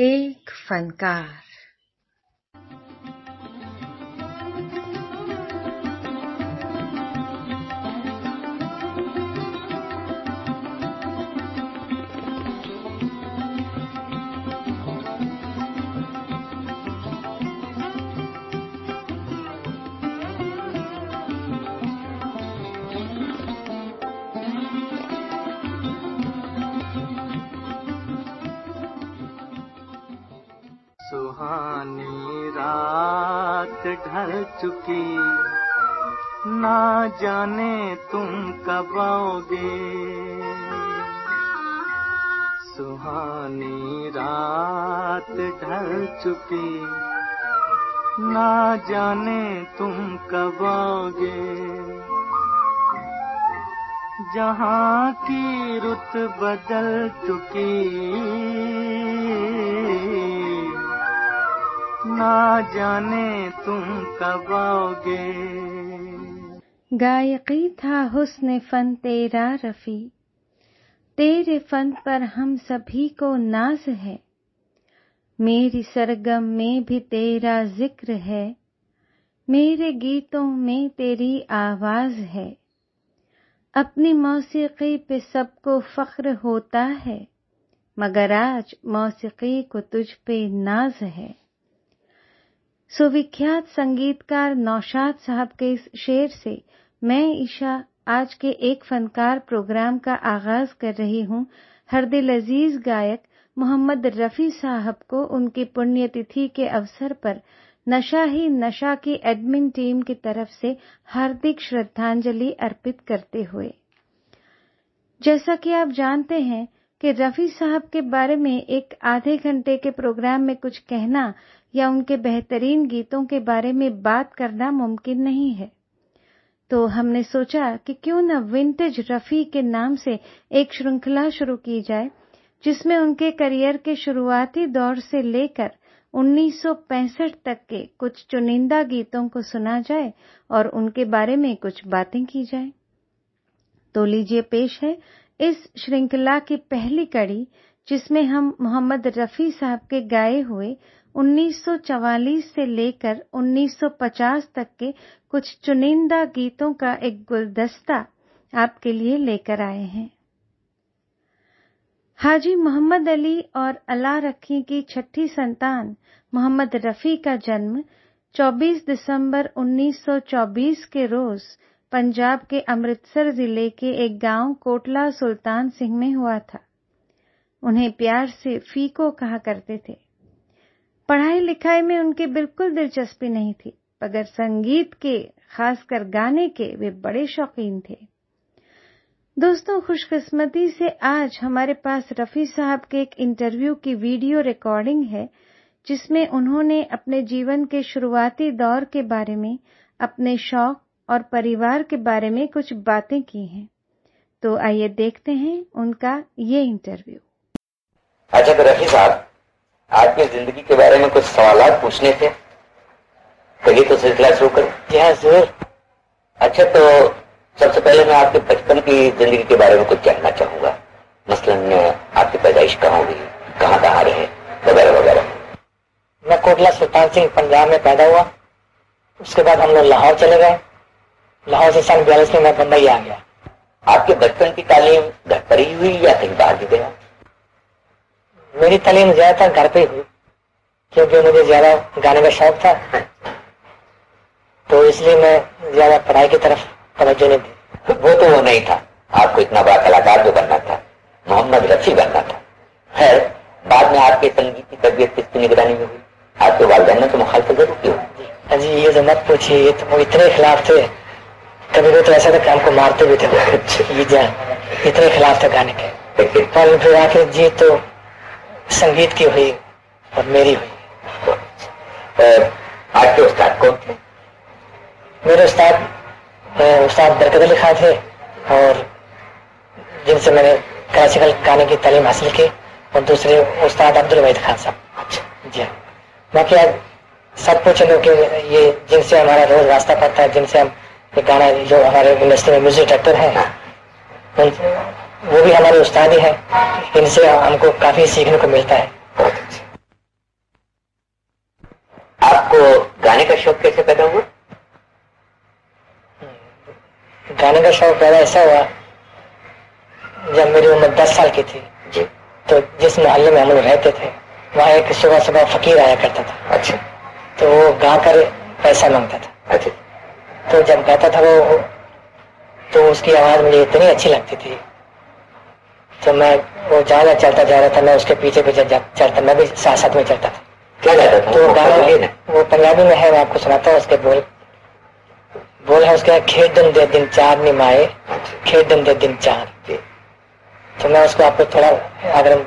एक फनकार सुहानी रात ढल चुकी। ना जाने तुम कब आओगे। सुहानी रात ढल चुकी। ना जाने तुम कब आओगे। जहाँ की रुत बदल चुकी। ना जाने तुम कब आओगे। गायकी था हुस्न फन तेरा रफी। तेरे फन पर हम सभी को नाज है। मेरी सरगम में भी तेरा ज़िक्र है। मेरे गीतों में तेरी आवाज़ है। अपनी मौसीकी पे सबको फख्र होता है। मगर आज मौसीकी को तुझ पे नाज है। सुविख्यात संगीतकार नौशाद साहब के इस शेर से मैं, ईशा, आज के एक फनकार प्रोग्राम का आगाज़ कर रही हूँ। हरदिल अज़ीज़ गायक मोहम्मद रफी साहब को उनकी पुण्यतिथि के अवसर पर नशा ही नशा की एडमिन टीम की तरफ़ से हार्दिक श्रद्धांजलि अर्पित करते हुए। जैसा कि आप जानते हैं कि रफी साहब के बारे में एक आधे घंटे के प्रोग्राम में कुछ कहना या उनके बेहतरीन गीतों के बारे में बात करना मुमकिन नहीं है। तो हमने सोचा कि क्यों न विंटेज रफी के नाम से एक श्रृंखला शुरू की जाए, जिसमें उनके करियर के शुरुआती दौर से लेकर 1965 तक के कुछ चुनिंदा गीतों को सुना जाए और उनके बारे में कुछ बातें की जाए। तो लीजिए पेश है इस श्रृंखला की पहली कड़ी, जिसमें हम मोहम्मद रफी साहब के गाए हुए 1944 से लेकर 1950 तक के कुछ चुनिंदा गीतों का एक गुलदस्ता आपके लिए लेकर आए हैं। हाजी मोहम्मद अली और अला रखी की छठी संतान मोहम्मद रफी का जन्म 24 दिसंबर 1924 के रोज पंजाब के अमृतसर ज़िले के एक गाँव कोटला सुल्तान सिंह में हुआ था। उन्हें प्यार से फीको कहा करते थे। पढ़ाई लिखाई में उनकी बिल्कुल दिलचस्पी नहीं थी, मगर संगीत के, खासकर गाने के, वे बड़े शौकीन थे। दोस्तों, खुशकिस्मती से आज हमारे पास रफी साहब के एक इंटरव्यू की वीडियो रिकॉर्डिंग है, जिसमें उन्होंने अपने जीवन के शुरुआती दौर के बारे में, अपने शौक और परिवार के बारे में कुछ बातें की हैं। तो आइए देखते हैं उनका ये इंटरव्यू। अच्छा तो रफी साहब आपकी ज़िंदगी के बारे में कुछ सवाल पूछने थे। कहिए तो सिलसिला शुरू करें। ज़रूर। अच्छा तो सबसे पहले मैं आपके बचपन की ज़िंदगी के बारे में कुछ जानना चाहूँगा। मसलन आपकी पैदाइश कहाँ हुई कहाँ कहाँ रहे वगैरह वगैरह। मैं कोटला सुल्तान सिंह पंजाब में पैदा हुआ। उसके बाद हम लोग लाहौर चले गए। लाहौर से सन बयालीस में मैं बम्बई आ गया। आपके बचपन की तालीम घर पर ही हुई या कहीं बाहर भी गया? मेरी तालीम ज़्यादातर घर पे हुई क्योंकि मुझे ज़्यादा गाने का शौक था। तो इसलिए मैं ज़्यादा पढ़ाई की तरफ़ तवज्जो नहीं दी। वो तो वो नहीं था। आपको इतना बड़ा कलाकार जो बनना था मोहम्मद रफी बनना था। खैर बाद में आपके संगीत की तबीयत किसकी निगरानी में हुई? आपके वालदेन ने तो मुखालफत ज़रूर की होगी जी ये जो मत पूछिए ये तो इतने खिलाफ थे। कभी कभी तो ऐसा था कि हमको मारते भी थे। ये जान इतने खिलाफ थे गाने के। फिर आखिर जी तो संगीत की हुई और मेरी हुई। आपके उस्ताद कौन थे? मेरे उस्ताद उस्ताद बरकत अली खान थे और जिनसे मैंने क्लासिकल गाने की तालीम हासिल की और दूसरे उस्ताद अब्दुल वहीद खान साहब। अच्छा जी हाँ। बाकी आज सब पूछ लो कि ये जिनसे हमारा रोज रास्ता पड़ता है जिनसे हम ये गाना जो हमारे इंडस्ट्री में म्यूज़िक डायरेक्टर हैं वो भी हमारे उस्ताद ही हैं। इनसे हमको काफ़ी सीखने को मिलता है। आपको गाने का शौक कैसे पैदा हुआ? गाने का शौक पैदा ऐसा हुआ जब मेरी उम्र दस साल की थी। जी। तो जिस मोहल्ले में हम लोग रहते थे वहाँ एक सुबह सुबह फकीर आया करता था। अच्छा। तो वो गा कर पैसा माँगता था। अच्छा। तो जब गाता था वो तो उसकी आवाज़ मुझे इतनी अच्छी लगती थी। तो मैं वो जहाँ चलता जा रहा था मैं उसके पीछे पीछे चलता मैं भी साथ साथ में चलता था। क्या गाता था? तो गाना वो पंजाबी में है मैं आपको सुनाता हूँ उसके बोल। बोल है उसके खेडन दे दिन चार निमाए अच्छा खेडन दे दिन चार। तो मैं उसको आपको थोड़ा अगर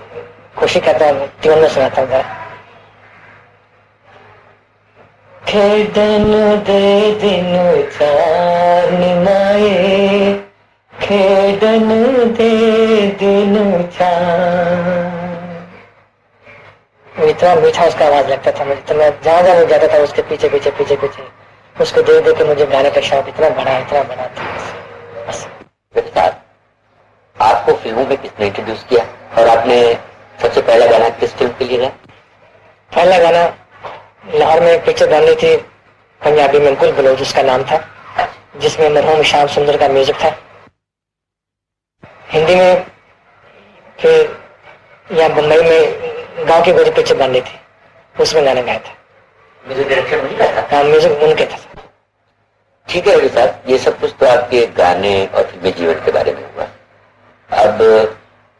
खुशी करता हूँ ट्यून में सुनाता हूँ जरा। दे दिन चार निमाए खेडन दे दिन चार इतना मीठा उसका आवाज़ लगता था मुझे तो मैं जहाँ जहाँ मैं जाता था उसके पीछे पीछे पीछे पीछे उसको देख देख के मुझे गाने का शौक इतना बड़ा इतना बड़ा था। बस। आपको फ़िल्मों में किसने इंट्रोड्यूस किया? और आपने सबसे पहला गाना किस फ़िल्म के लिए गाया पहला गाना लाहौर में एक पिक्चर बन रही थी पंजाबी में गुल बलोच उसका नाम था। जिसमें मरहूम श्याम सुंदर का म्यूज़िक था। हिंदी में फिर यहाँ बम्बई में गाँव की कोई पिक्चर बन रही थी। उसमें गाना गाया था। म्यूज़िक डायरेक्शन नहीं करता हाँ म्यूज़िक उनके था। ठीक है साहब ये सब कुछ तो आपके गाने और फिल्मी जीवन के बारे में हुआ। अब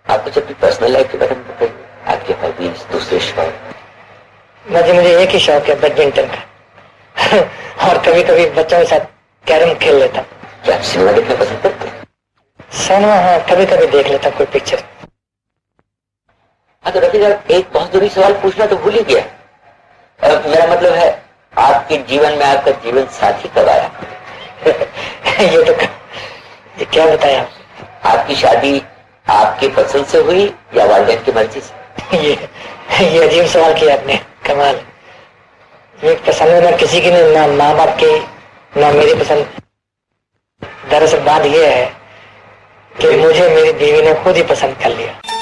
आप कुछ अपनी पर्सनल लाइफ के बारे में बताइए। आपके हॉबीज दूसरे शौक। मुझे मुझे एक ही शौक है बैडमिंटन का। और कभी कभी बच्चों के साथ कैरम खेल लेता। हूँ। क्या आप सिनेमा देखना पसंद करते हैं? सिनेमा हाँ कभी कभी देख लेता कोई पिक्चर हाँ तो रवि साहब एक बहुत ज़रूरी सवाल पूछना तो भूल ही गया। और मेरा मतलब है आपके जीवन में आपका जीवन साथी कब आया? ये तो ये क्या बताया आप? आपकी शादी आपके पसंद से हुई या वालदेन की मर्ज़ी से? ये ये अजीब सवाल किया आपने कमाल। ये पसंद ना किसी की नहीं ना माँ बाप की ना मेरी पसंद। दरअसल बात यह है कि मुझे मेरी बीवी ने खुद ही पसंद कर लिया।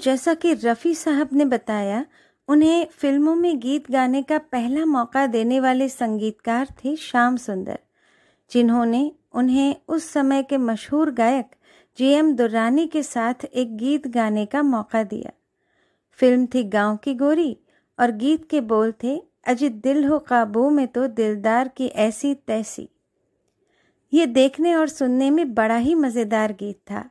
जैसा कि रफ़ी साहब ने बताया, उन्हें फ़िल्मों में गीत गाने का पहला मौका देने वाले संगीतकार थे श्याम सुंदर, जिन्होंने उन्हें उस समय के मशहूर गायक जे एम दुर्रानी के साथ एक गीत गाने का मौका दिया। फ़िल्म थी गाँव की गोरी और गीत के बोल थे अजित दिल हो काबू में तो दिलदार की ऐसी तैसी। ये देखने और सुनने में बड़ा ही मज़ेदार गीत था।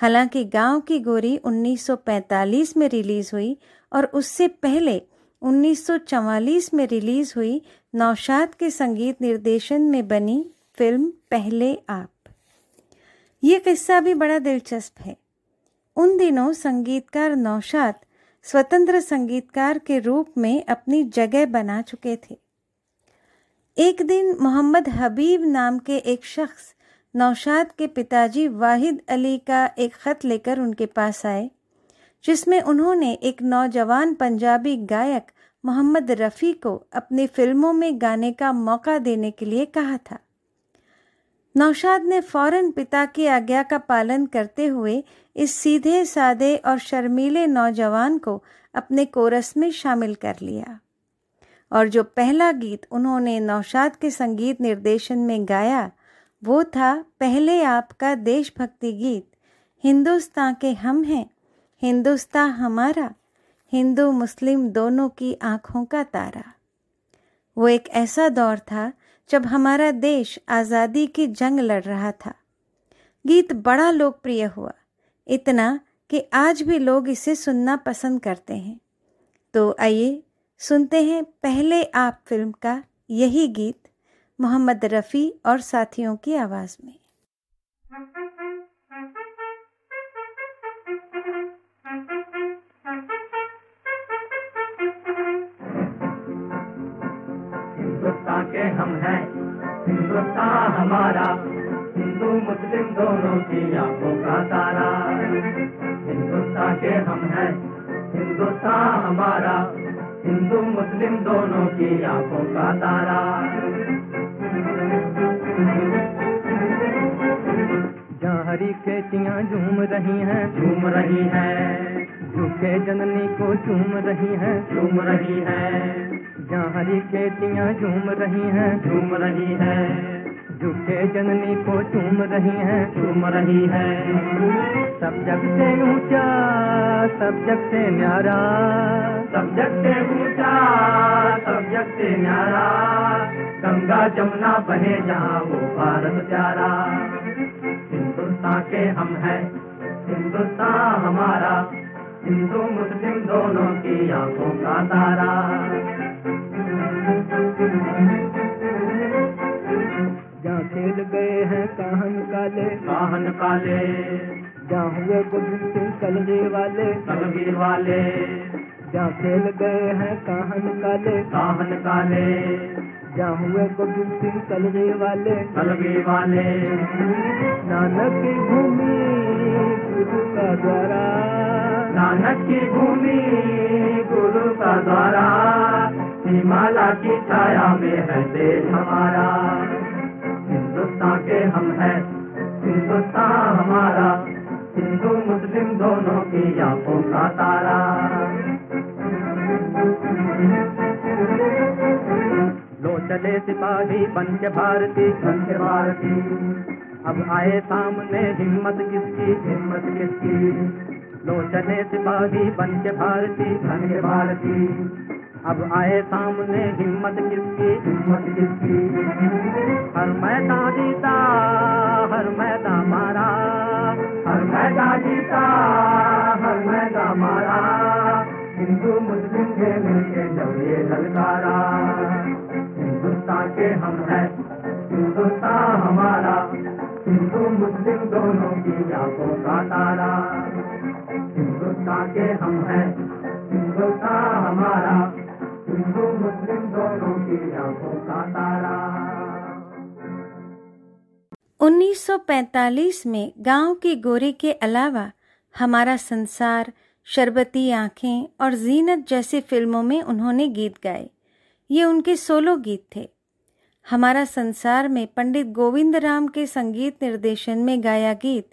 हालाँकि गाँव की गोरी 1945 में रिलीज़ हुई और उससे पहले 1944 में रिलीज़ हुई नौशाद के संगीत निर्देशन में बनी फ़िल्म पहले आप। ये किस्सा भी बड़ा दिलचस्प है। उन दिनों संगीतकार नौशाद स्वतंत्र संगीतकार के रूप में अपनी जगह बना चुके थे। एक दिन मोहम्मद हबीब नाम के एक शख्स नौशाद के पिताजी वाहिद अली का एक खत लेकर उनके पास आए, जिसमें उन्होंने एक नौजवान पंजाबी गायक मोहम्मद रफ़ी को अपनी फ़िल्मों में गाने का मौका देने के लिए कहा था। नौशाद ने फ़ौरन पिता की आज्ञा का पालन करते हुए इस सीधे, सादे और शर्मीले नौजवान को अपने कोरस में शामिल कर लिया। और जो पहला गीत उन्होंने नौशाद के संगीत निर्देशन में गाया वो था पहले आपका देशभक्ति गीत। हिंदुस्तान के हम हैं हिंदुस्तान हमारा, हिंदू मुस्लिम दोनों की आँखों का तारा। वो एक ऐसा दौर था जब हमारा देश आज़ादी की जंग लड़ रहा था। गीत बड़ा लोकप्रिय हुआ, इतना कि आज भी लोग इसे सुनना पसंद करते हैं। तो आइए सुनते हैं पहले आप फ़िल्म का यही गीत। मोहम्मद रफ़ी और साथियों की आवाज़ में। के हम हैं, हिंदुस्तान हमारा, हिंदू मुस्लिम दोनों की आँखों का तारा। हिंदुस्तान के हम हैं, हिंदुस्तान हमारा, हिंदू मुस्लिम दोनों की आँखों का तारा। हरी खेतियाँ झूम रही हैं। झूम रही हैं। झूठे जननी को झूम रही हैं। झूम रही हैं। जहाँ हरी खेतियाँ झूम रही हैं। झूम रही हैं। झूठे जननी को झूम रही हैं झूम रही हैं। सब जग से ऊँचा, सब जग से न्यारा। सब जग से ऊँचा, सब जग से न्यारा। गंगा जमुना बहे जहाँ वो भारत प्यारा। हिंदुस्तान के हम हैं, हिंदुस्तान हमारा। हिंदू, मुस्लिम दोनों की आँखों का तारा। जहाँ खेल गए हैं काहन काले। काहन काले। जहाँ हुए गोविंद सिंह कलगे वाले। कलगे वाले। जहाँ खेल गए हैं काहन काले। काहन काले। जहाँ हुए गोविंद सिंह कलगे वाले। कलगे वाले। नानक की भूमि गुरु का द्वारा। नानक की भूमि गुरु का द्वारा। हिमालय की छाया में है देश हमारा। हिंदुस्तान के हम हैं। हिंदुस्तान हमारा, हिंदू, मुस्लिम दोनों की आँखों का तारा। लो चले सिपाही बन के भारती, बन के भारती। अब आए सामने हिम्मत किसकी हिम्मत किसकी? लो चले सिपाही बन के भारती, बन के भारती। अब आए सामने हिम्मत किसकी? हिम्मत किसकी? हर मैदान जीता, हर मैदान मारा। हर मैदान जीता, हर मैदान मारा। हिंदू, मुस्लिम के मिलके जब ये ललकारा हिंदुस्तान के हम हैं, हिंदुस्तान हमारा। हिंदू, मुस्लिम दोनों की आँखों का तारा। हिंदुस्तान के हम हैं, हिंदुस्तान हमारा। हिंदू मुस्लिम दोनों की आँखों का तारा 1945 में गाँव की गोरे के अलावा हमारा संसार, शरबती आँखें और जीनत जैसी फ़िल्मों में उन्होंने गीत गाए। ये उनके सोलो गीत थे। हमारा संसार में पंडित गोविंद राम के संगीत निर्देशन में गाया गीत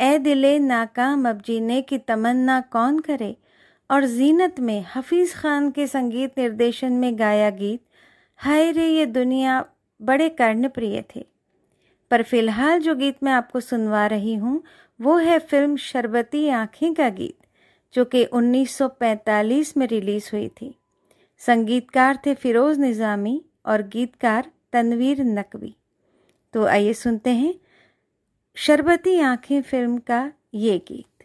ए दिले नाकाम अब जीने की तमन्ना कौन करे? और जीनत में हफीज खान के संगीत निर्देशन में गाया गीत, हाय रे ये दुनिया, बड़े कर्णप्रिय थे। पर फ़िलहाल जो गीत मैं आपको सुनवा रही हूँ, वो है फ़िल्म शरबती आँखें का गीत, जो कि 1945 में रिलीज़ हुई थी। संगीतकार थे फिरोज निज़ामी और गीतकार तनवीर नकवी। तो आइए सुनते हैं शरबती आँखें फ़िल्म का ये गीत।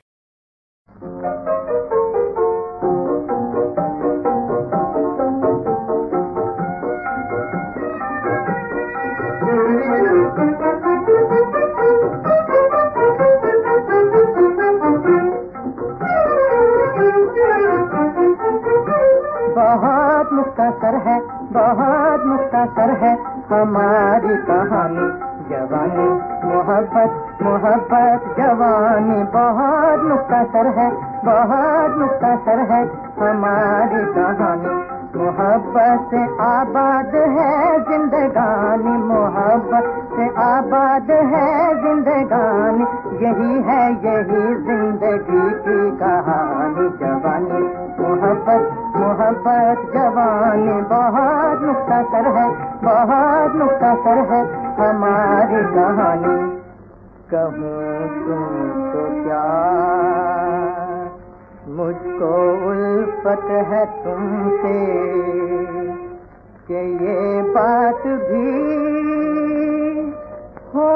मुख्तसर है, बहुत मुख्तसर है। हमारी कहानी जवानी, मोहब्बत मोहब्बत जवानी। बहुत मुख्तसर है, बहुत मुख्तसर है। हमारी कहानी, मोहब्बत से आबाद है जिंदगानी। मोहब्बत से आबाद है जिंदगानी। यही है, यही ज़िंदगी की कहानी जवानी। मोहब्बत मोहब्बत जवानी बहुत नुकता कर है, बहुत नुकता कर है हमारी कहानी। कहूँ तुमको क्या? मुझको उल्फत है तुमसे कि ये बात भी हो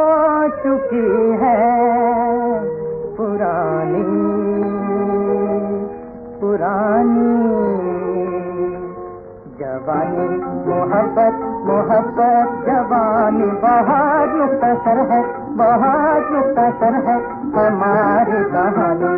चुकी है पुरानी। पुरानी जवानी, मोहब्बत मोहब्बत, जवानी। बहुत मुख्तर है, बहुत मुख्तर है हमारी कहानी।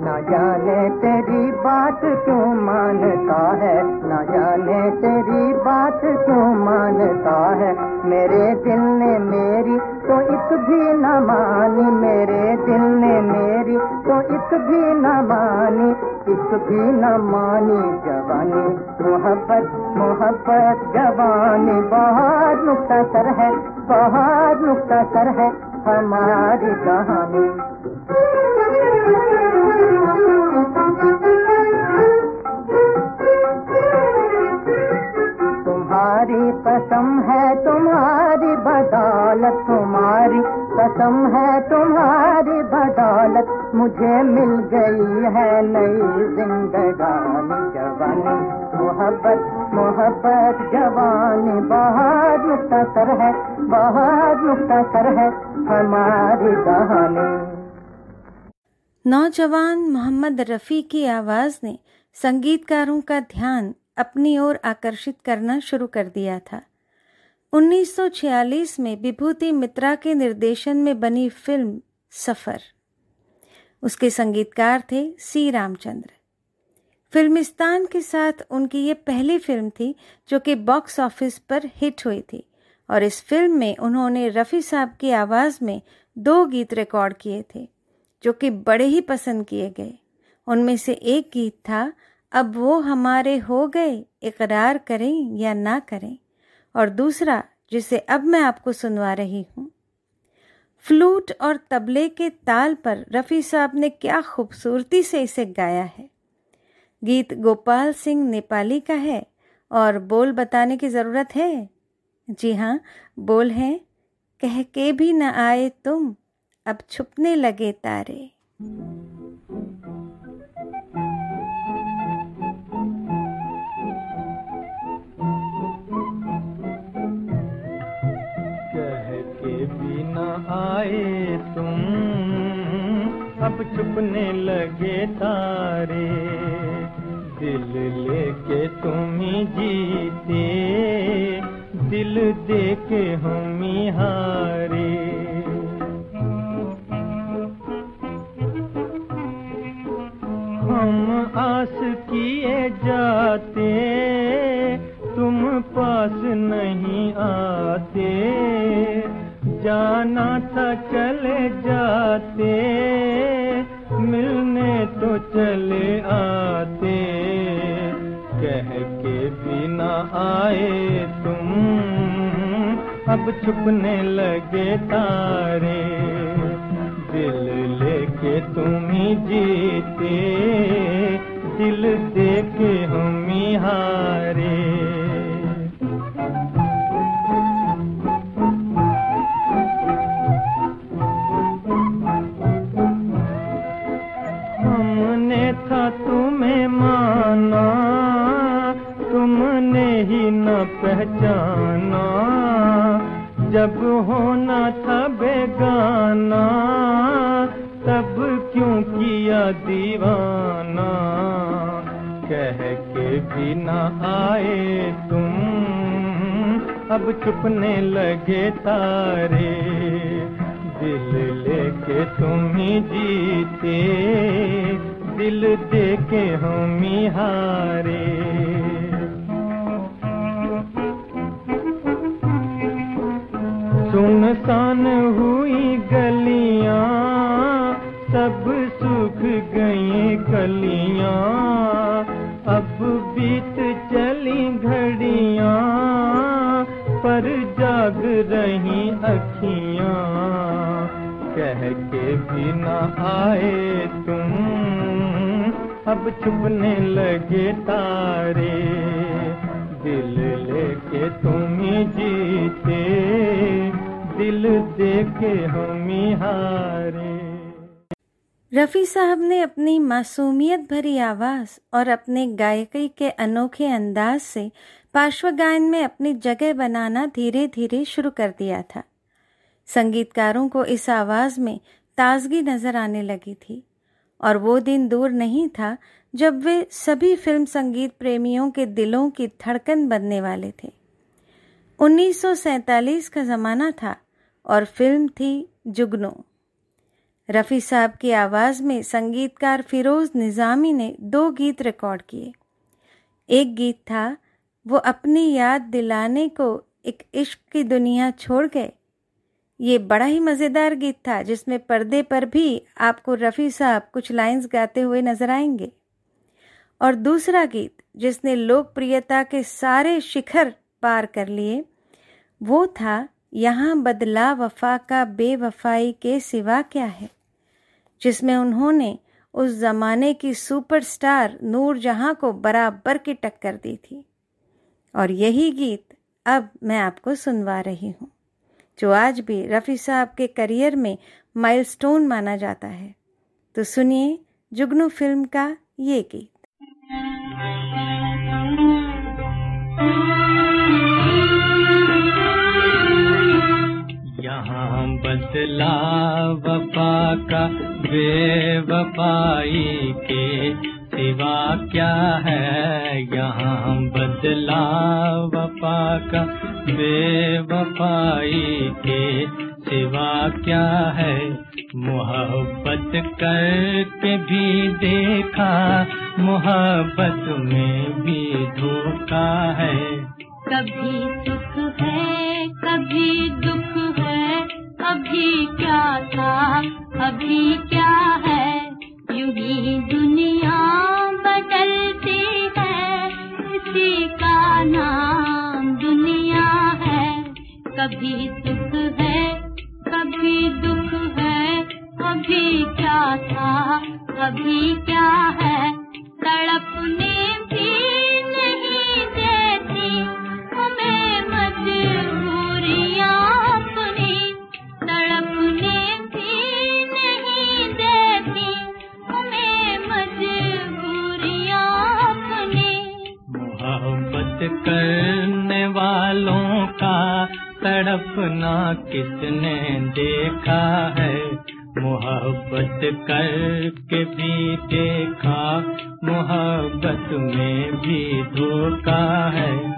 न जाने तेरी बात क्यों मानता है, न जाने तेरी बात क्यों मानता है। मेरे दिल ने मेरी तो एक भी न मानी। मेरे दिल ने मेरी तो एक भी न मानी। एक भी न मानी जवानी, मोहब्बत मोहब्बत जवानी। बहुत मुख्तसर है, बहुत मुख्तसर है हमारी कहानी। कसम है तुम्हारी बदौलत तुम्हारी कसम है तुम्हारी बदौलत, मुझे मिल गई है नई जिंदगानी जवानी। मोहब्बत मोहब्बत जवानी, बहुत मुख्तसर है, बहुत मुख्तसर है हमारी कहानी। नौजवान मोहम्मद रफ़ी की आवाज़ ने संगीतकारों का ध्यान अपनी ओर आकर्षित करना शुरू कर दिया था। 1946 में विभूति मित्रा के निर्देशन में बनी फ़िल्म सफ़र। उसके संगीतकार थे सी रामचंद्र। फिल्मिस्तान के साथ उनकी ये पहली फ़िल्म थी, जो कि बॉक्स ऑफ़िस पर हिट हुई थी, और इस फ़िल्म में उन्होंने रफ़ी साहब की आवाज़ में दो गीत रिकॉर्ड किए थे, जो कि बड़े ही पसंद किए गए। उनमें से एक गीत था अब वो हमारे हो गए, इकरार करें या ना करें। और दूसरा, जिसे अब मैं आपको सुनवा रही हूँ। फ्लूट और तबले के ताल पर रफ़ी साहब ने क्या खूबसूरती से इसे गाया है। गीत गोपाल सिंह नेपाली का है और बोल बताने की ज़रूरत है? जी हाँ बोल है, कह के भी न आए तुम, अब छुपने लगे तारे। आए तुम, अब छुपने लगे तारे। दिल लेके तुम जीते, दिल दे के हम ही हारे। हम आस किए जाते, तुम पास नहीं जाना था चले जाते, मिलने तो चले आते। कह के बिना आए तुम, अब छुपने लगे तारे। दिल लेके तुम ही जीते, दिल दे के हम ही हारे। पहचाना, जब होना था बेगाना, तब क्यों किया दीवाना? कह के भी न आए तुम, अब छुपने लगे तारे। दिल लेके तुम ही जीते, दिल दे के हम ही हारे। सुनसान हुई गलियाँ, सब सूख गई कलियाँ। अब बीत चली घड़ियाँ, पर जाग रही अखियाँ। कह के भी न आए तुम, अब छुपने लगे तारे। दिल लेके तुम जीते दिल दे के हम हारे। रफ़ी साहब ने अपनी मासूमियत भरी आवाज़ और अपने गायकी के अनोखे अंदाज से पार्श्व गायन में अपनी जगह बनाना धीरे धीरे शुरू कर दिया था। संगीतकारों को इस आवाज़ में ताजगी नज़र आने लगी थी और वो दिन दूर नहीं था जब वे सभी फ़िल्म संगीत प्रेमियों के दिलों की धड़कन बनने वाले थे। 1947 का ज़माना था और फ़िल्म थी जुगनू। रफ़ी साहब की आवाज़ में संगीतकार फिरोज़ निज़ामी ने दो गीत रिकॉर्ड किए। एक गीत था, वो अपनी याद दिलाने को एक इश्क की दुनिया छोड़ गए। ये बड़ा ही मज़ेदार गीत था, जिसमें पर्दे पर भी आपको रफ़ी साहब कुछ लाइंस गाते हुए नज़र आएँगे। और दूसरा गीत, जिसने लोकप्रियता के सारे शिखर पार कर लिए, वो था यहाँ बदला वफा का बेवफाई के सिवा क्या है? जिसमें उन्होंने उस जमाने की सुपरस्टार नूर जहाँ को बराबर की टक्कर दी थी। और यही गीत अब मैं आपको सुनवा रही हूँ, जो आज भी रफ़ी साहब के करियर में माइलस्टोन माना जाता है। तो सुनिए जुगनू फ़िल्म का ये गीत। यहाँ बदला वफा का बेवफाई के सिवा क्या है? यहाँ बदला वफा का बेवफाई के सिवा क्या है? मोहब्बत करके भी देखा, मोहब्बत में भी धोखा है। कभी सुख है, कभी अभी क्या था अभी क्या है? यूँ ही दुनिया बदलती है। इसी का नाम दुनिया है। कभी सुख है, कभी दुख है। अभी क्या था, अभी क्या है? तड़पने तड़पना किसने देखा है? मोहब्बत करके भी देखा, मोहब्बत में भी धोखा है।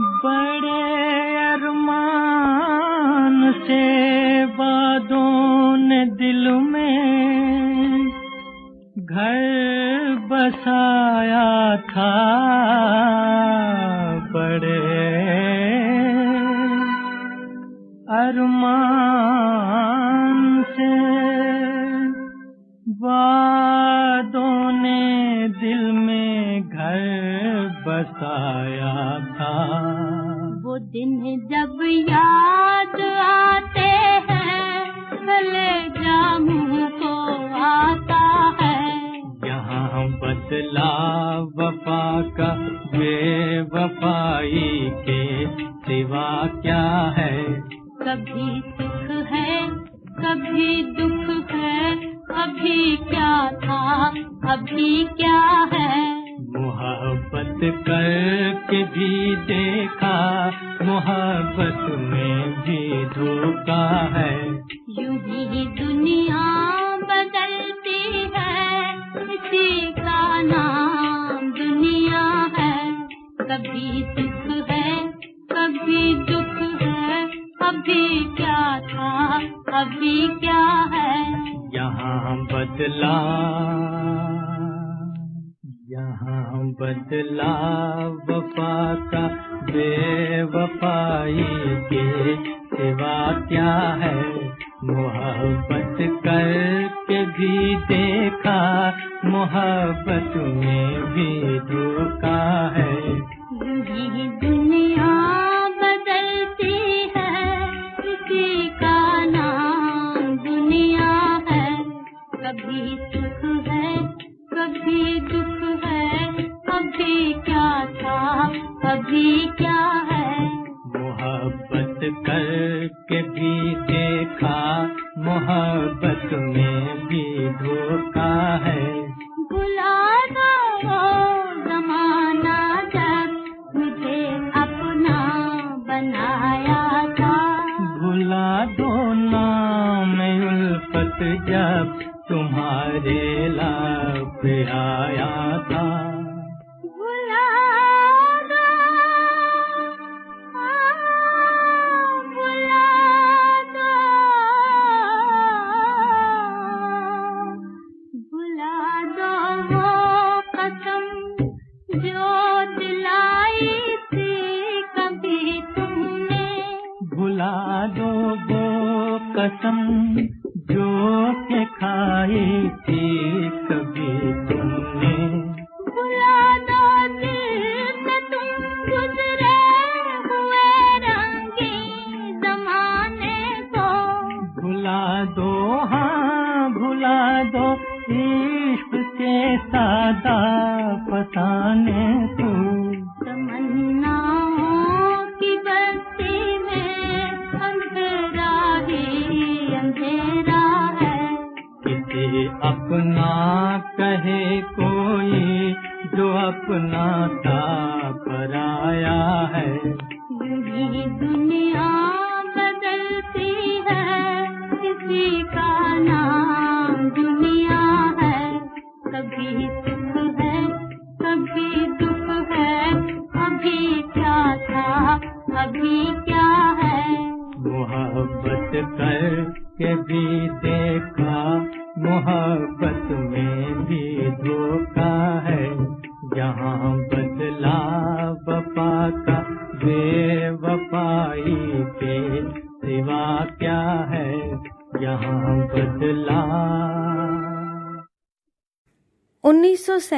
बड़े अरमान से बादों ने दिल में घर बसाया था। बड़े अरमान से वादों ने दिल में घर बसाया था। वो दिन जब याद आते हैं भले जामू को आता है। यहाँ बदला वफा का कभी सुख है कभी दुख है अभी क्या था अभी लब आया था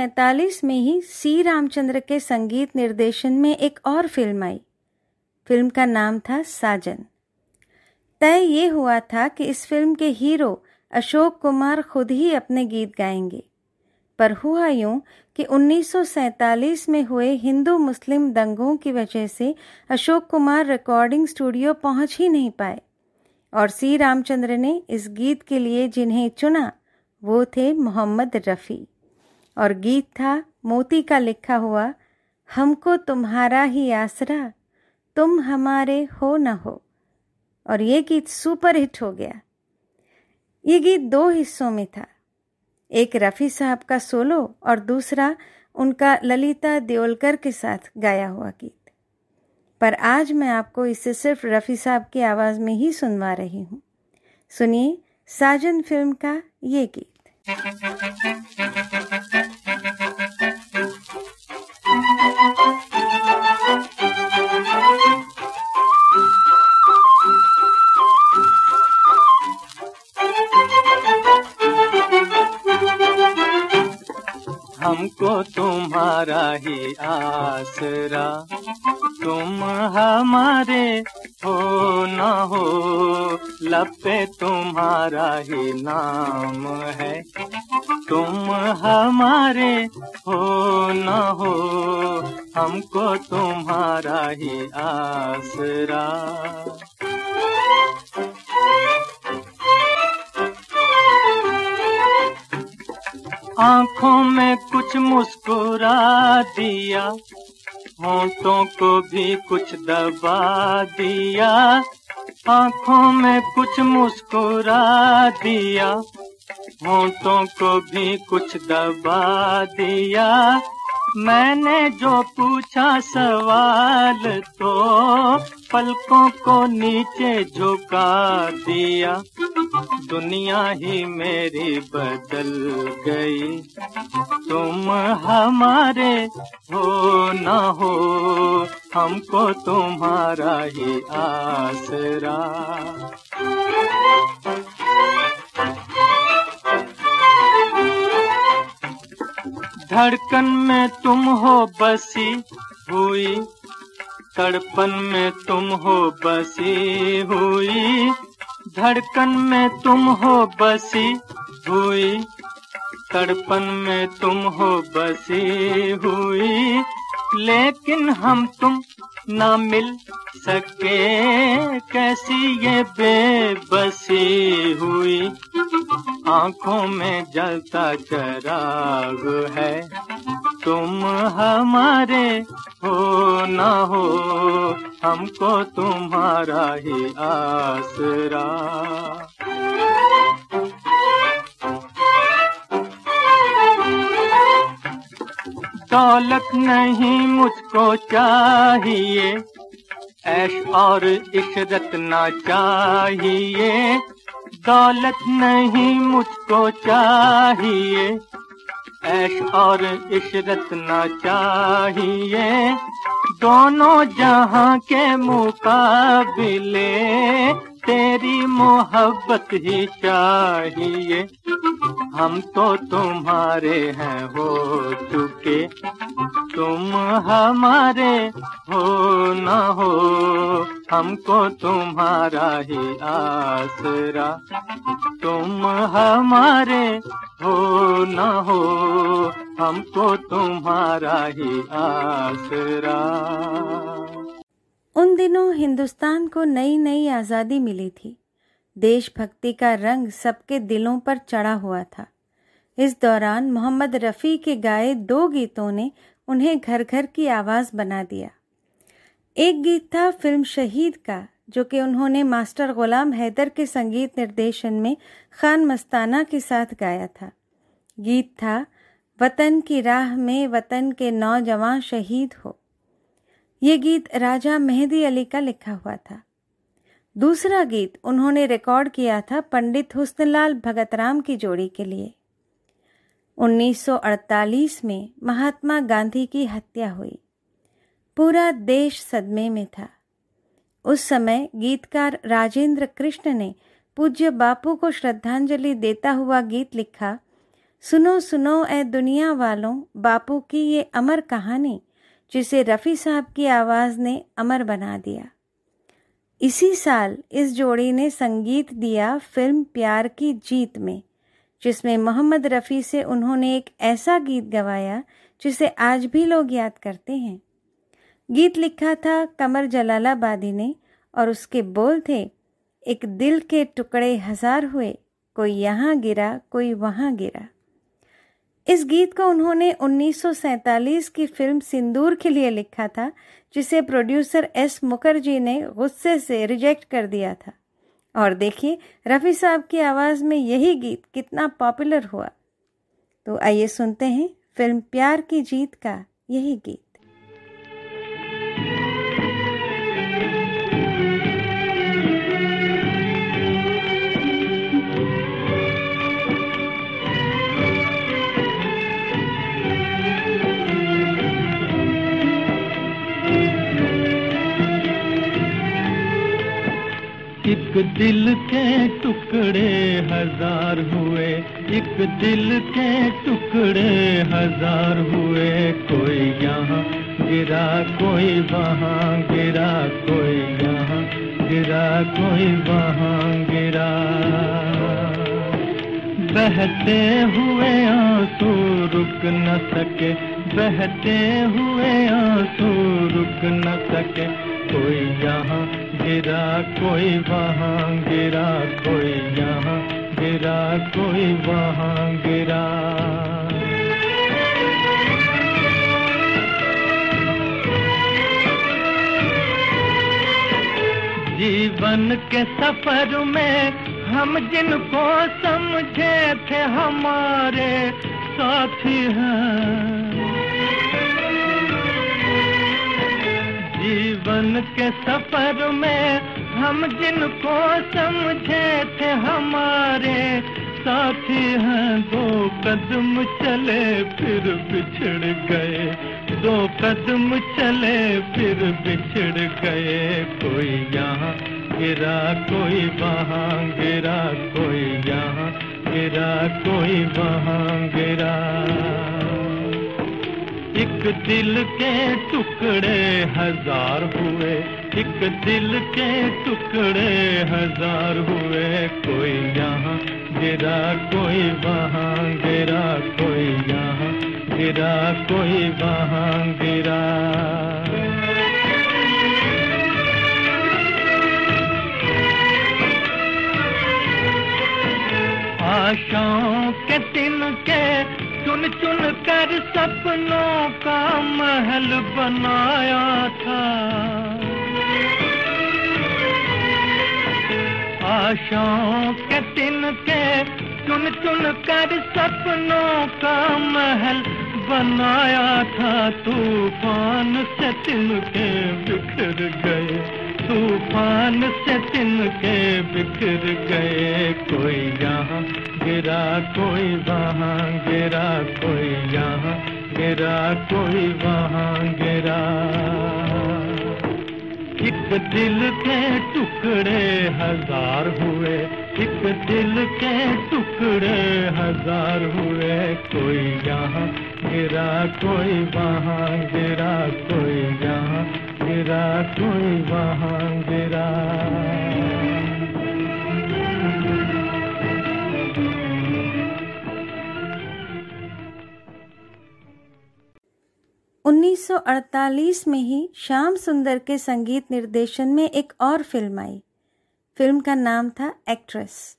1947 में ही सी रामचंद्र के संगीत निर्देशन में एक और फ़िल्म आई। फ़िल्म का नाम था साजन। तय ये हुआ था कि इस फ़िल्म के हीरो अशोक कुमार खुद ही अपने गीत गाएँगे। पर हुआ यूँ कि 1947 में हुए हिंदू मुस्लिम दंगों की वजह से अशोक कुमार रिकॉर्डिंग स्टूडियो पहुँच ही नहीं पाए। और सी रामचंद्र ने इस गीत के लिए जिन्हें चुना, वो थे मोहम्मद रफ़ी। और गीत था, मोती का लिखा हुआ, हमको तुम्हारा ही आसरा, तुम हमारे हो न हो। और ये गीत सुपर हिट हो गया। ये गीत दो हिस्सों में था। एक रफ़ी साहब का सोलो और दूसरा उनका ललिता देओलकर के साथ गाया हुआ गीत। पर आज मैं आपको इसे सिर्फ़ रफ़ी साहब की आवाज़ में ही सुनवा रही हूँ। सुनिए साजन फ़िल्म का ये गीत। हमको तुम्हारा ही आसरा। तुम हमारे हो न हो, लब पे तुम्हारा ही नाम है। तुम हमारे हो न हो, हमको तुम्हारा ही आसरा। आँखों में कुछ मुस्कुरा दिया, होंठों को भी कुछ दबा दिया। आँखों में कुछ मुस्कुरा दिया, होंठों को भी कुछ दबा दिया। मैंने जो पूछा सवाल तो पलकों को नीचे झुका दिया। दुनिया ही मेरी बदल गई। तुम हमारे हो न हो, हमको तुम्हारा ही आसरा। धड़कन में तुम हो बसी हुई। तड़पन में तुम हो बसी हुई। धड़कन में तुम हो बसी हुई। तड़पन में तुम हो बसी हुई। लेकिन हम तुम ना मिल सके, कैसी ये बेबसी हुई। आँखों में जलता चराग है, तुम हमारे हो ना हो, हमको तुम्हारा ही आसरा। दौलत नहीं मुझको चाहिए। ऐश और इशरत ना चाहिए। दौलत नहीं मुझको चाहिए। ऐश और इशरत ना चाहिए। दोनों जहाँ के मुकाबिले तेरी मोहब्बत ही चाहिए। हम तो तुम्हारे हैं हो चुके। तुम हमारे हो न हो, हमको तुम्हारा ही आसरा। तुम हमारे हो न हो, हमको तुम्हारा ही आसरा। उन दिनों हिंदुस्तान को नई नई आज़ादी मिली थी। देशभक्ति का रंग सबके दिलों पर चढ़ा हुआ था। इस दौरान मोहम्मद रफ़ी के गाए दो गीतों ने उन्हें घर घर की आवाज़ बना दिया। एक गीत था फ़िल्म शहीद का, जो कि उन्होंने मास्टर गुलाम हैदर के संगीत निर्देशन में खान मस्ताना के साथ गाया था। गीत था, वतन की राह में वतन के नौजवान शहीद हो। ये गीत राजा मेहदी अली का लिखा हुआ था। दूसरा गीत उन्होंने रिकॉर्ड किया था पंडित हुस्नलाल भगतराम की जोड़ी के लिए। 1948 में महात्मा गांधी की हत्या हुई। पूरा देश सदमे में था। उस समय गीतकार राजेंद्र कृष्ण ने पूज्य बापू को श्रद्धांजलि देता हुआ गीत लिखा, सुनो सुनो ए दुनिया वालों, बापू की ये अमर कहानी जिसे रफ़ी साहब की आवाज़ ने अमर बना दिया। इसी साल इस जोड़ी ने संगीत दिया फ़िल्म प्यार की जीत में, जिसमें मोहम्मद रफ़ी से उन्होंने एक ऐसा गीत गवाया जिसे आज भी लोग याद करते हैं। गीत लिखा था कमर जलालाबादी ने और उसके बोल थे, एक दिल के टुकड़े हज़ार हुए, कोई यहाँ गिरा, कोई वहाँ गिरा। इस गीत को उन्होंने 1947 की फ़िल्म सिंदूर के लिए लिखा था, जिसे प्रोड्यूसर एस मुखर्जी ने गुस्से से रिजेक्ट कर दिया था। और देखिए, रफ़ी साहब की आवाज़ में यही गीत कितना पॉपुलर हुआ। तो आइए सुनते हैं फ़िल्म प्यार की जीत का यही गीत। एक दिल के टुकड़े हज़ार हुए, एक दिल के टुकड़े हज़ार हुए। कोई यहाँ गिरा, कोई वहाँ गिरा, कोई यहाँ गिरा, कोई वहाँ गिरा। बहते हुए आँसू रुक न सके, बहते हुए आँसू रुक न सके। कोई यहाँ गिरा कोई वहाँ, गिरा कोई यहाँ, गिरा कोई वहाँ, गिरा। जीवन के सफ़र में हम जिनको समझे थे हमारे साथी हैं। जीवन के सफ़र में हम जिनको समझे थे हमारे साथी हैं, दो कदम चले, फिर बिछड़ गए। दो कदम चले, फिर बिछड़ गए। कोई यहाँ गिरा, कोई वहाँ गिरा, कोई यहाँ गिरा, कोई वहाँ गिरा। एक दिल के टुकड़े हज़ार हुए, एक दिल के टुकड़े हज़ार हुए। कोई यहाँ, गिरा कोई वहाँ, गिरा कोई यहाँ, गिरा कोई वहाँ, गिरा। आशाओं के तिनके चुन चुन कर सपनों का महल बनाया था। आशाओं के तिनके चुन चुन कर सपनों का महल बनाया था। तूफ़ान से तिनके बिखर गए। तूफ़ान से तिनके बिखर गए। कोई यहाँ गिरा, कोई वहाँ गिरा। कोई यहाँ गिरा, कोई वहाँ गिरा। एक दिल के टुकड़े हज़ार हुए। एक दिल के टुकड़े हज़ार हुए। कोई यहाँ गिरा, कोई वहाँ गिरा। कोई यहाँ गिरा, कोई वहाँ गिरा। उन्नीस सौ अड़तालीस में ही श्याम सुंदर के संगीत निर्देशन में एक और फ़िल्म आई। फ़िल्म का नाम था एक्ट्रेस,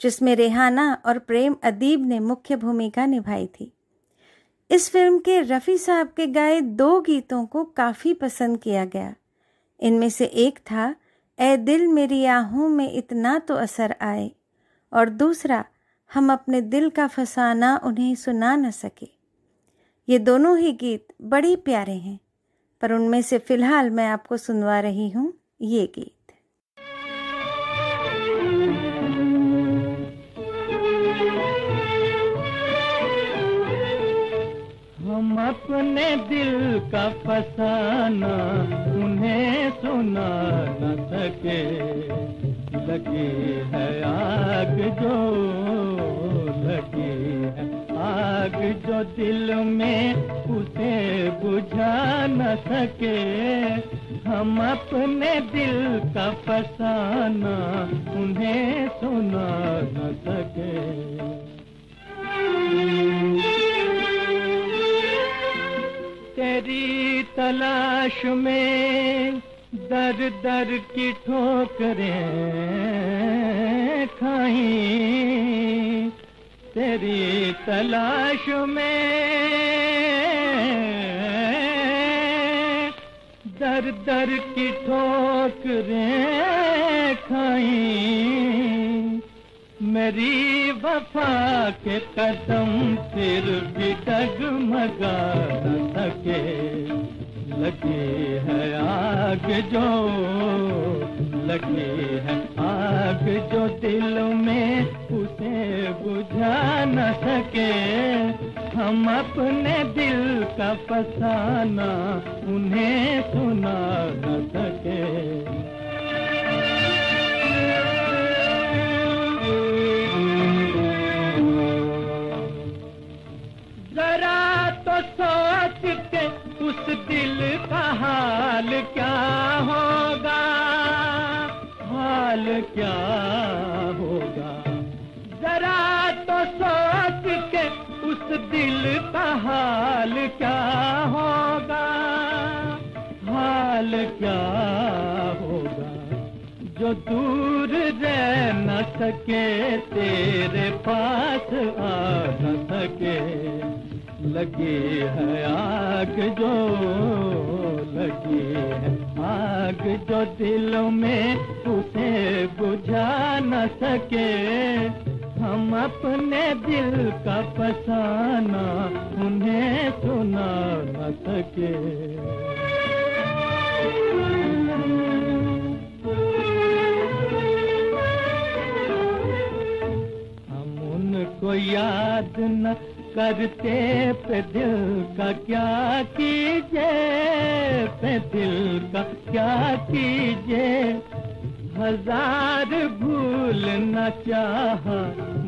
जिसमें रेहाना और प्रेम अदीब ने मुख्य भूमिका निभाई थी। इस फ़िल्म के रफ़ी साहब के गाए दो गीतों को काफ़ी पसंद किया गया। इनमें से एक था ए दिल मेरी आहों में इतना तो असर आए और दूसरा, हम अपने दिल का फसाना उन्हें सुना न सके ये दोनों ही गीत बड़े प्यारे हैं, पर उनमें से फ़िलहाल मैं आपको सुनवा रही हूँ ये गीत। हम अपने दिल का फसाना, उन्हें सुना न सके। लगी है आग जो, लगी है आग जो दिल में उसे बुझा न सके। हम अपने दिल का फसाना, उन्हें सुना न सके। तेरी तलाश में दर दर की ठोकरें खाई। तेरी तलाश में दर दर की ठोकरें खाई। मेरी वफा के कदम फिर भी डगमगा सके। लगी है आग जो, लगी है आग जो दिल में उसे बुझा न सके। हम अपने दिल का फसाना उन्हें सुना न सके। दिल का हाल क्या होगा? हाल क्या होगा? जरा तो सोच के उस दिल का हाल क्या होगा? हाल क्या होगा? जो दूर रह न सके, तेरे पास आ न सके। लगी है आग जो, लगी है आग जो दिल में उसे बुझा न सके। हम अपने दिल का फसाना उन्हें सुना न सके। हम उनको याद न करते पे दिल का क्या कीजिए? पे दिल का क्या कीजिए? हज़ार भूल न चाहा,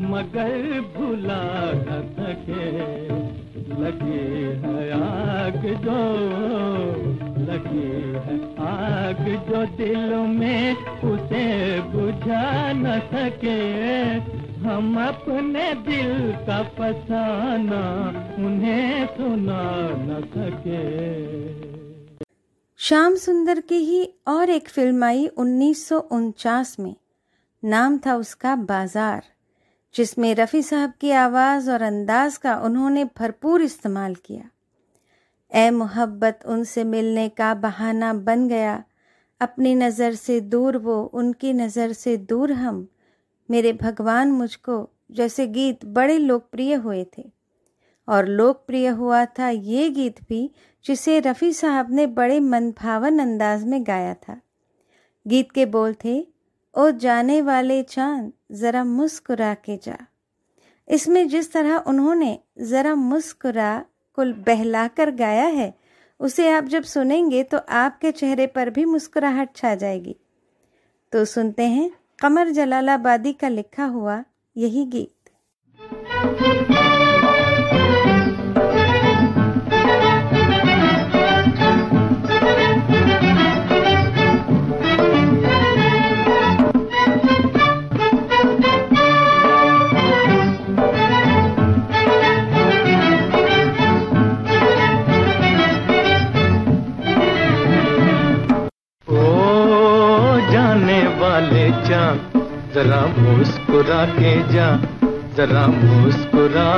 मगर भुला न सके। लगे है आग जो, लगे है आग जो दिल में उसे बुझा न सके। हम अपने दिल का फसाना, उन्हें सुना न सके। श्याम सुंदर की ही और एक फ़िल्म आई उन्नीस में। नाम था उसका बाज़ार, जिसमें रफ़ी साहब की आवाज़ और अंदाज का उन्होंने भरपूर इस्तेमाल किया। ए मोहब्बत उनसे मिलने का बहाना बन गया। अपनी नज़र से दूर वो, उनकी नज़र से दूर हम। मेरे भगवान मुझको जैसे गीत बड़े लोकप्रिय हुए थे। और लोकप्रिय हुआ था ये गीत भी जिसे रफ़ी साहब ने बड़े मनभावन अंदाज में गाया था। गीत के बोल थे, ओ जाने वाले चाँद, ज़रा मुस्कुरा के जा। इसमें जिस तरह उन्होंने ज़रा मुस्कुरा को बहलाकर गाया है, उसे आप जब सुनेंगे तो आपके चेहरे पर भी मुस्कुराहट छा जाएगी। तो सुनते हैं कमर जलालाबादी का लिखा हुआ यही गीत। जरा मुस्कुरा के जा जरा मुस्कुरा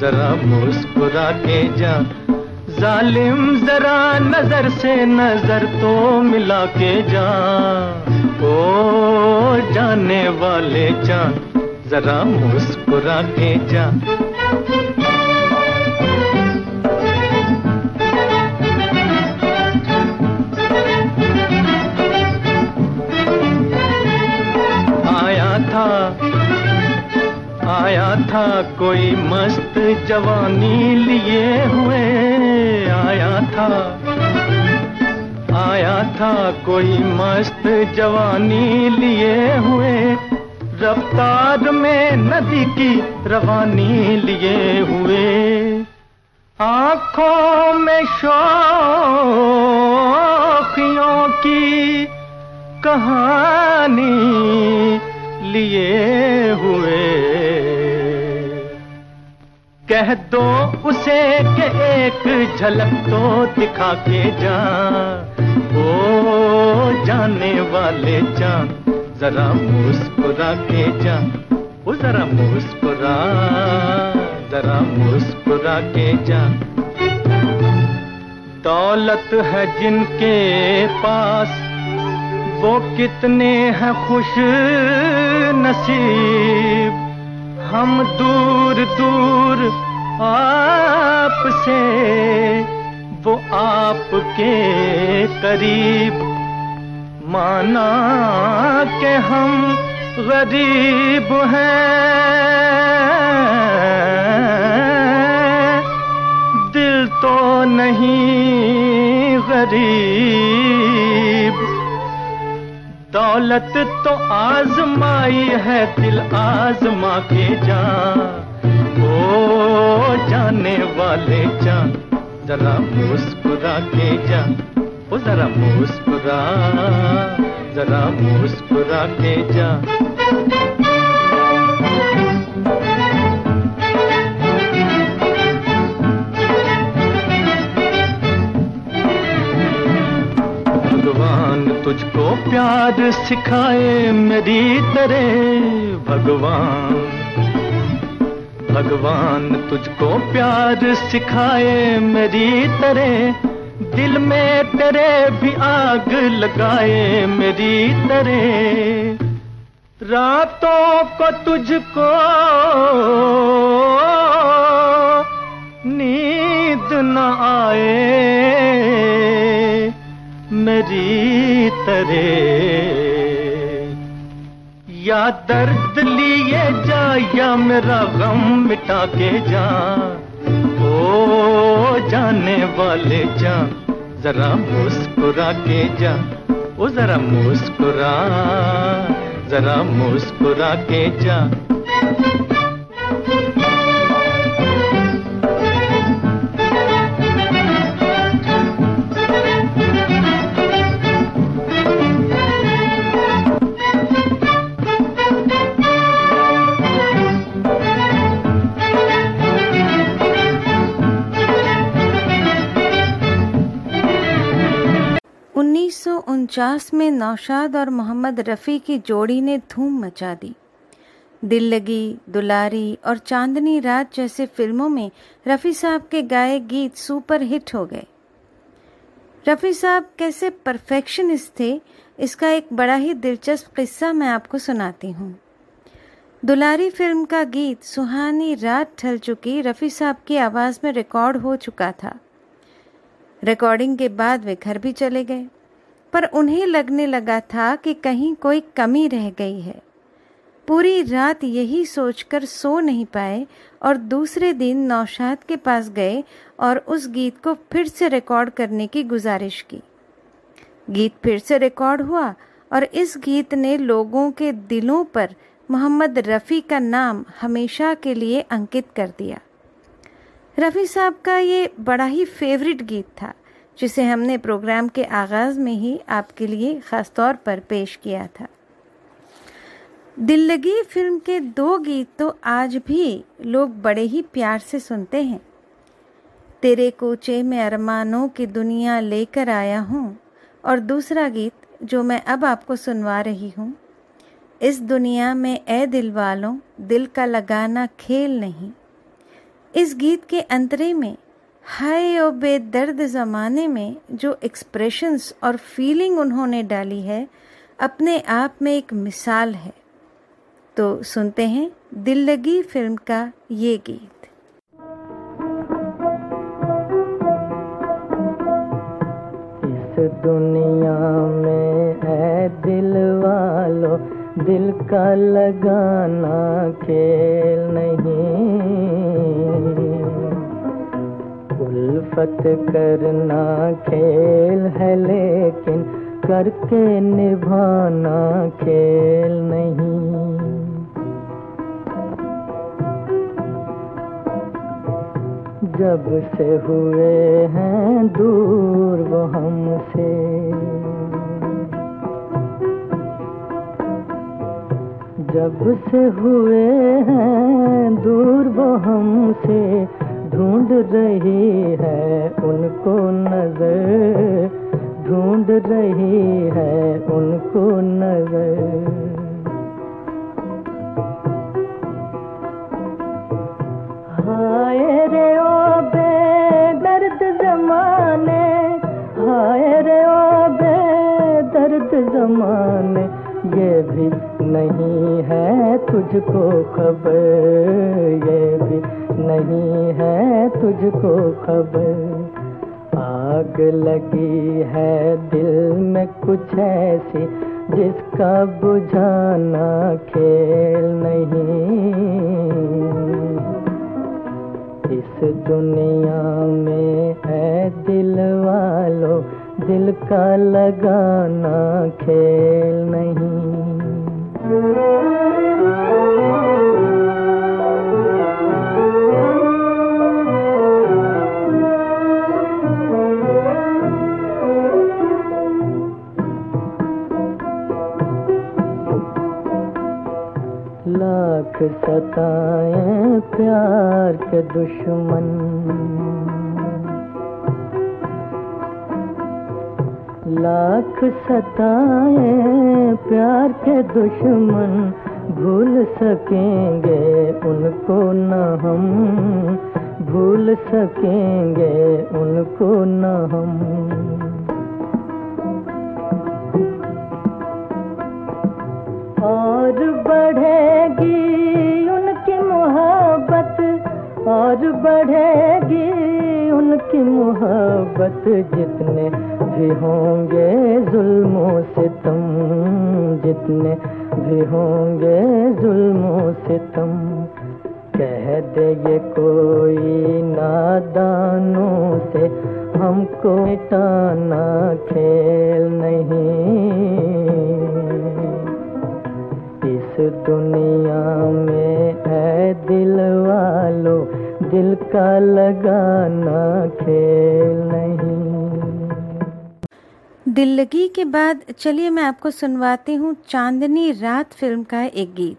जरा मुस्कुरा के जा जालिम जरा नज़र से नज़र तो मिला के जा ओ, जाने वाले चाँद जरा मुस्कुरा के जा था कोई मस्त जवानी लिए हुए, आया था। आया था कोई मस्त जवानी लिए हुए, रफ्तार में नदी की रवानी लिए हुए। आँखों में शोखियों की कहानी लिए हुए। कह दो उसे के एक झलक तो दिखा के जा। ओ, जाने वाले जा जरा मुस्कुरा के जा। वो जरा मुस्कुरा जरा मुस्कुरा के जा। दौलत है जिनके पास, वो कितने हैं खुश नसीब। हम दूर दूर आप से वो आपके करीब। माना के हम गरीब हैं। दिल तो नहीं गरीब। दौलत तो आजमाई है दिल आजमा के जा ओ, जाने वाले जा जरा मुस्कुरा के जा ओ, जरा मुस्कुरा जरा मुस्कुरा के जा तुझको प्यार सिखाए मेरी तरह, भगवान। भगवान तुझको प्यार सिखाए मेरी तरह, दिल में तेरे भी आग लगाए मेरी तरह। रातों को तुझको नींद न आए, मेरी तरह। या दर्द लिए जा या मेरा गम मिटा के जा। ओ, जाने वाले जा, जरा मुस्कुरा के जा। ओ, जरा मुस्कुरा जरा मुस्कुरा के जा। उनचास में नौशाद और मोहम्मद रफ़ी की जोड़ी ने धूम मचा दी। दिल लगी, दुलारी और चांदनी रात जैसे फ़िल्मों में रफ़ी साहब के गाए गीत सुपर हिट हो गए। रफ़ी साहब कैसे परफेक्शनिस्ट थे, इसका एक बड़ा ही दिलचस्प किस्सा मैं आपको सुनाती हूँ। दुलारी फ़िल्म का गीत सुहानी रात ढल चुकी रफ़ी साहब की आवाज़ में रिकॉर्ड हो चुका था। रिकॉर्डिंग के बाद वे घर भी चले गए। पर उन्हें लगने लगा था कि कहीं कोई कमी रह गई है। पूरी रात यही सोचकर सो नहीं पाए और दूसरे दिन नौशाद के पास गए और उस गीत को फिर से रिकॉर्ड करने की गुजारिश की। गीत फिर से रिकॉर्ड हुआ और इस गीत ने लोगों के दिलों पर मोहम्मद रफ़ी का नाम हमेशा के लिए अंकित कर दिया। रफ़ी साहब का ये बड़ा ही फेवरेट गीत था। जिसे हमने प्रोग्राम के आगाज़ में ही आपके लिए ख़ास तौर पर पेश किया था। दिल लगी फ़िल्म के दो गीत तो आज भी लोग बड़े ही प्यार से सुनते हैं। तेरे कोचे में अरमानों की दुनिया लेकर आया हूँ और दूसरा गीत जो मैं अब आपको सुनवा रही हूँ, इस दुनिया में ए दिल वालों, दिल का लगाना खेल नहीं। इस गीत के अंतरे में हाय ओ बेदर्द ज़माने में जो एक्सप्रेशंस और फीलिंग उन्होंने डाली है, अपने आप में एक मिसाल है। तो सुनते हैं दिल लगी फ़िल्म का ये गीत। दुनिया में है दिल वालो, दिल का लगाना खेल नहीं। उल्फत करना खेल है, लेकिन करके निभाना खेल नहीं। जब से हुए हैं दूर वो हमसे। जब से हुए हैं दूर वो हमसे। ढूंढ रही है उनको नज़र, ढूंढ रही है उनको नज़र। जमाने, ये भी नहीं है तुझको खबर, ये भी नहीं है तुझको खबर। आग लगी है दिल में कुछ ऐसी, जिसका बुझाना खेल नहीं। इस दुनिया में है दिल वालों, दिल का लगाना खेल नहीं। सताए प्यार के दुश्मन। लाख सताए प्यार के दुश्मन, भूल सकेंगे उनको न हम। भूल सकेंगे उनको न हम। और बढ़ेगी और बढ़ेगी उनकी मोहब्बत जितने भी होंगे जुल्मों से तुम जितने भी होंगे जुल्मों से तुम। कह दे ये कोई नादानों से हमको मिटाना खेल नहीं। इस दुनिया में है दिल वालों दिल का लगाना खेल नहीं। दिल लगी के बाद, चलिए मैं आपको सुनवाती हूँ चांदनी रात फ़िल्म का एक गीत।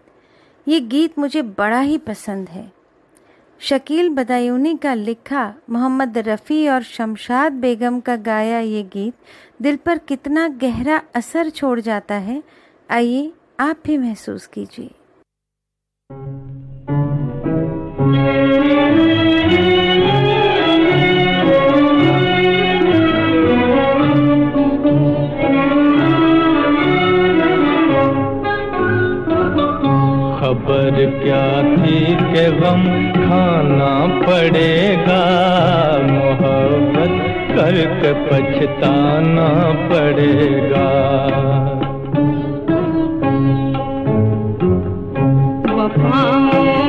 ये गीत मुझे बड़ा ही पसंद है। शकील बदायूनी का लिखा, मोहम्मद रफ़ी और शमशाद बेगम का गाया ये गीत दिल पर कितना गहरा असर छोड़ जाता है। आइए आप भी महसूस कीजिए। खबर क्या थी के गम खाना पड़ेगा? मोहब्बत करके पछताना पड़ेगा। वफा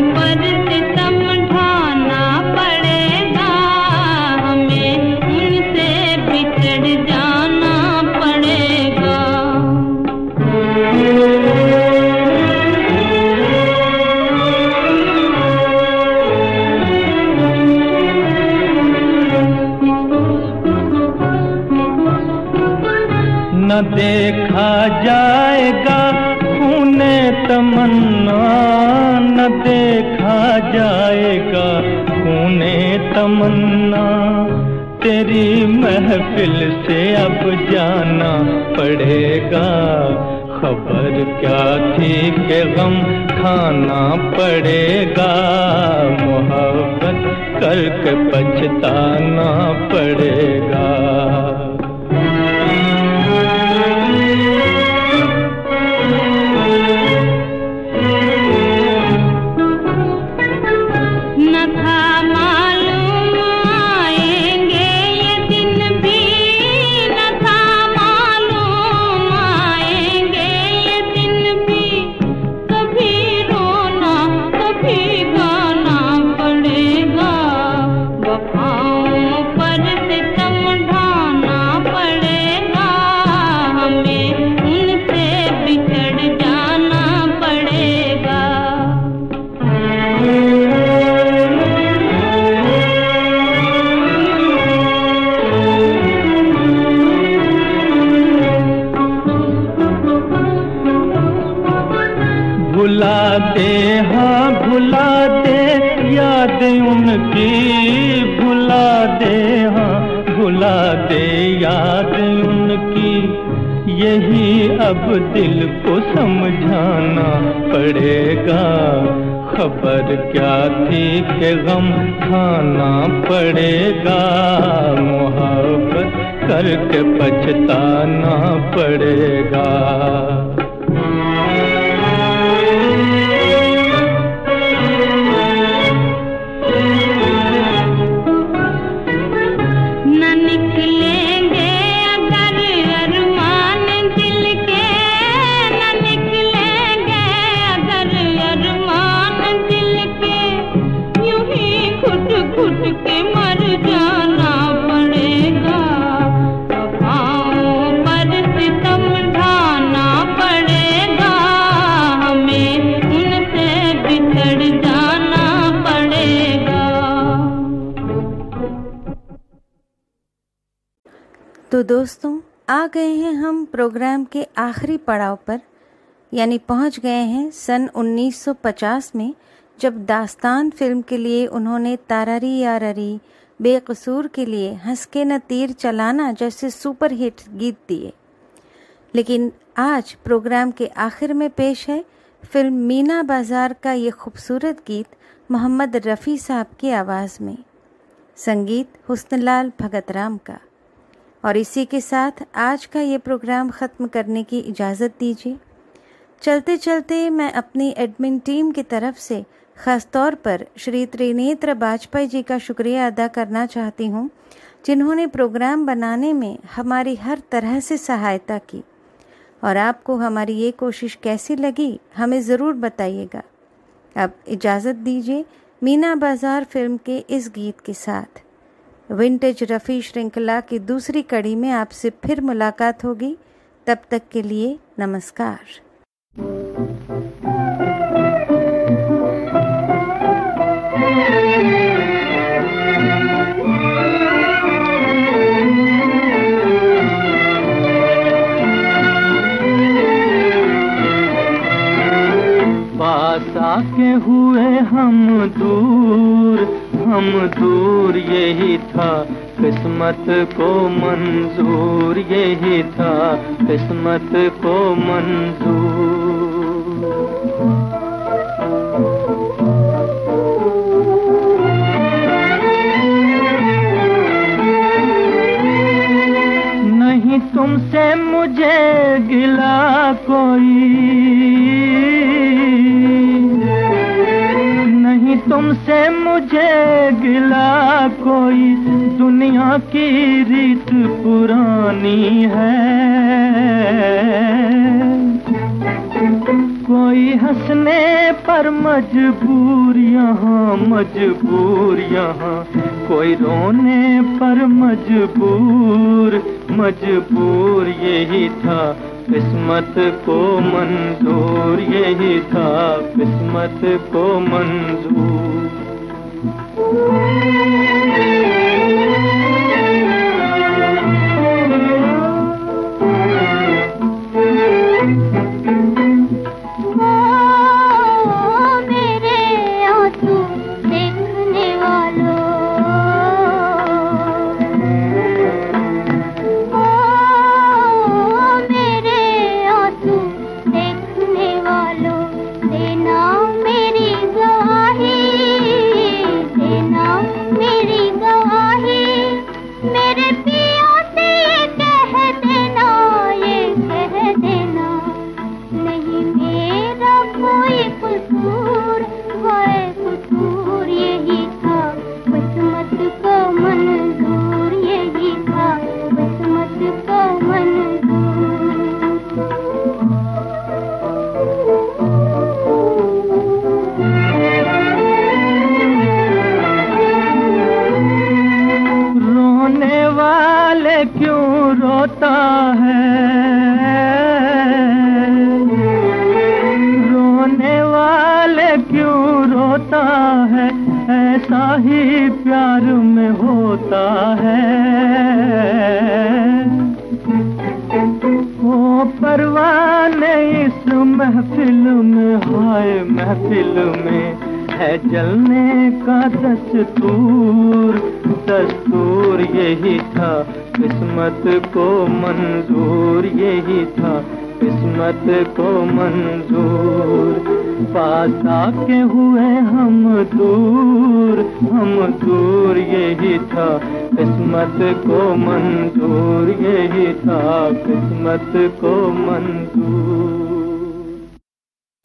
पड़ेगा मोहब्बत करके पछताना। दे हाँ भुला दे याद उनकी। यही अब दिल को समझाना पड़ेगा। खबर क्या थी कि गम खाना पड़ेगा। मोहब्बत करके पछताना पड़ेगा। तो दोस्तों, आ गए हैं हम प्रोग्राम के आखिरी पड़ाव पर। यानी पहुँच गए हैं सन 1950 में, जब दास्तान फ़िल्म के लिए उन्होंने तारारी याररी, बेकसूर के लिए हंस के न तीर चलाना जैसे सुपरहिट गीत दिए। लेकिन आज प्रोग्राम के आखिर में पेश है फ़िल्म मीना बाज़ार का ये खूबसूरत गीत मोहम्मद रफ़ी साहब की आवाज़ में। संगीत हुस्नलाल भगतराम का। और इसी के साथ आज का ये प्रोग्राम ख़त्म करने की इजाज़त दीजिए। चलते चलते मैं अपनी एडमिन टीम की तरफ़ से ख़ास तौर पर श्री त्रिनेत्र वाजपेयी जी का शुक्रिया अदा करना चाहती हूँ, जिन्होंने प्रोग्राम बनाने में हमारी हर तरह से सहायता की। और आपको हमारी ये कोशिश कैसी लगी, हमें ज़रूर बताइएगा। अब इजाज़त दीजिए मीना बाज़ार फ़िल्म के इस गीत के साथ। विंटेज रफ़ी श्रृंखला की दूसरी कड़ी में आपसे फिर मुलाकात होगी। तब तक के लिए नमस्कार। आके हुए हम दूर। हम दूर यही था, किस्मत को मंजूर यही था, किस्मत को मंजूर। तुमसे मुझे गिला कोई। तुमसे मुझे गिला कोई। दुनिया की रीत पुरानी है। कोई हंसने पर मजबूर यहाँ मजबूर यहाँ। कोई रोने पर मजबूर मजबूर यही था। किस्मत को मंजूर यही था किस्मत को मंजूर।